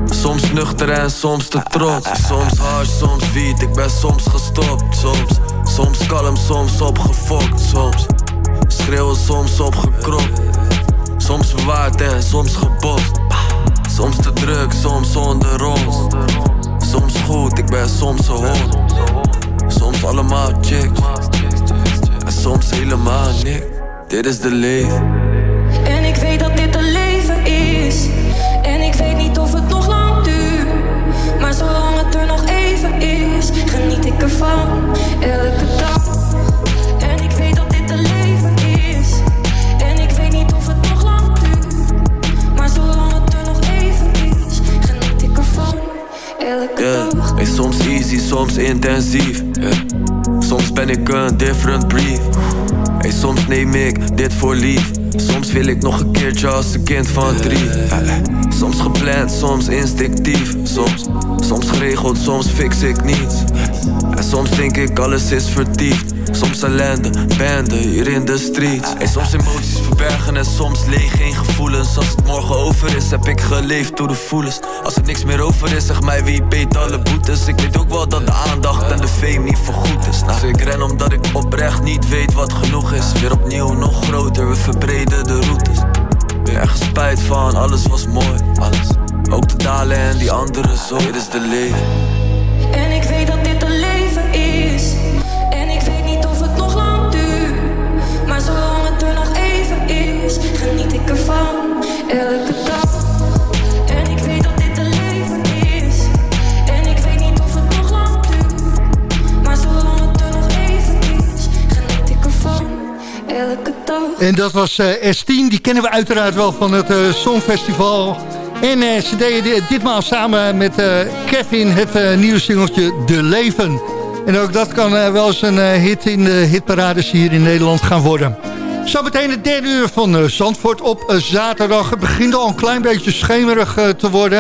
Soms nuchter en soms te trots. Soms hard, soms wiet, ik ben soms gestopt. Soms, soms kalm, soms opgefokt. Soms schreeuwen, soms opgekropt gewaard en soms gebost. Soms te druk, soms zonder ons. Soms goed, ik ben soms zo hoog. Soms allemaal chicks. En soms helemaal niks. Dit is de leven. En ik weet dat dit een leven is. En ik weet niet of het nog lang duurt. Maar zolang het er nog even is, geniet ik ervan. Elke dag. Soms easy, soms intensief. Soms ben ik een different breed. Hey, soms neem ik dit voor lief. Soms wil ik nog een keertje als een kind van drie. Eh. Soms gepland, soms instinctief. Soms, soms geregeld, soms fix ik niets. En soms denk ik alles is vertiefd. Soms ellende, banden hier in de streets. En soms emoties verbergen en soms leeg geen gevoelens. Als het morgen over is, heb ik geleefd door de voelens. Als er niks meer over is, zeg mij wie beet alle boetes. Ik weet ook wel dat de aandacht en de fame niet voorgoed is. Nou, ik ren omdat ik oprecht niet weet wat genoeg is. Weer opnieuw, nog groter, we verbreden de routes. Weer ergens spijt van, alles was mooi, alles. Ook de dalen en die andere zo, dit is de leven. En ik weet dat En dat was eh, S10, die kennen we uiteraard wel van het eh, Songfestival. En eh, ze deden di- ditmaal samen met Kevin het nieuwe singeltje De Leven. En ook dat kan wel eens een hit in de hitparades hier in Nederland gaan worden. Zometeen het derde uur van Zandvoort op zaterdag. Het begint al een klein beetje schemerig te worden.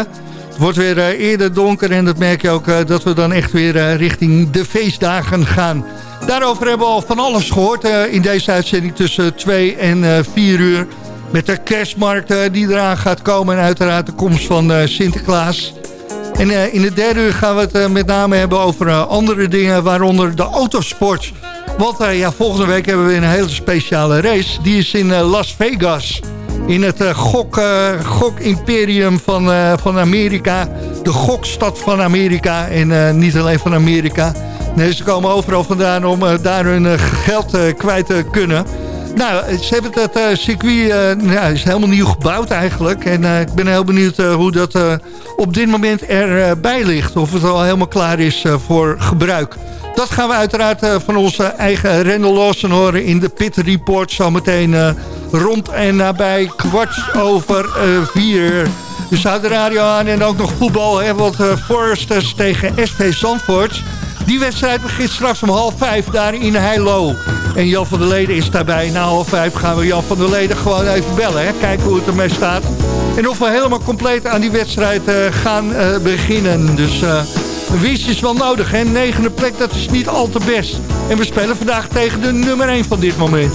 Het wordt weer eerder donker en dat merk je ook dat we dan echt weer richting de feestdagen gaan. Daarover hebben we al van alles gehoord eh, in deze uitzending tussen 2 en 4 uur. Met de kerstmarkt eh, die eraan gaat komen en uiteraard de komst van eh, Sinterklaas. En eh, in de derde uur gaan we het eh, met name hebben over eh, andere dingen, waaronder de autosport. Want eh, ja, volgende week hebben we een hele speciale race. Die is in eh, Las Vegas. In het eh, gok, eh, gok-imperium van, eh, van Amerika. De gokstad van Amerika. En eh, niet alleen van Amerika. Nee, ze komen overal vandaan om eh, daar hun eh, geld eh, kwijt te kunnen. Nou, ze hebben dat circuit eh, ja, is helemaal nieuw gebouwd eigenlijk. En ik ben heel benieuwd hoe dat op dit moment erbij ligt. Of het al helemaal klaar is voor gebruik. Dat gaan we uiteraard van onze eigen Randall Lawson horen in de Pit Report. Zometeen rond en nabij kwart over vier. Dus houd de radio aan en ook nog voetbal. Hè, want Foresters tegen SV Zandvoort. Die wedstrijd begint straks om half vijf daar in Heilo. En Jan van der Leden is daarbij. Na half vijf gaan we Jan van der Leden gewoon even bellen. Hè? Kijken hoe het ermee staat. En of we helemaal compleet aan die wedstrijd eh, gaan eh, beginnen. Dus eh, een winst is wel nodig. Hè? Negende plek, dat is niet al te best. En we spelen vandaag tegen de nummer 1 van dit moment.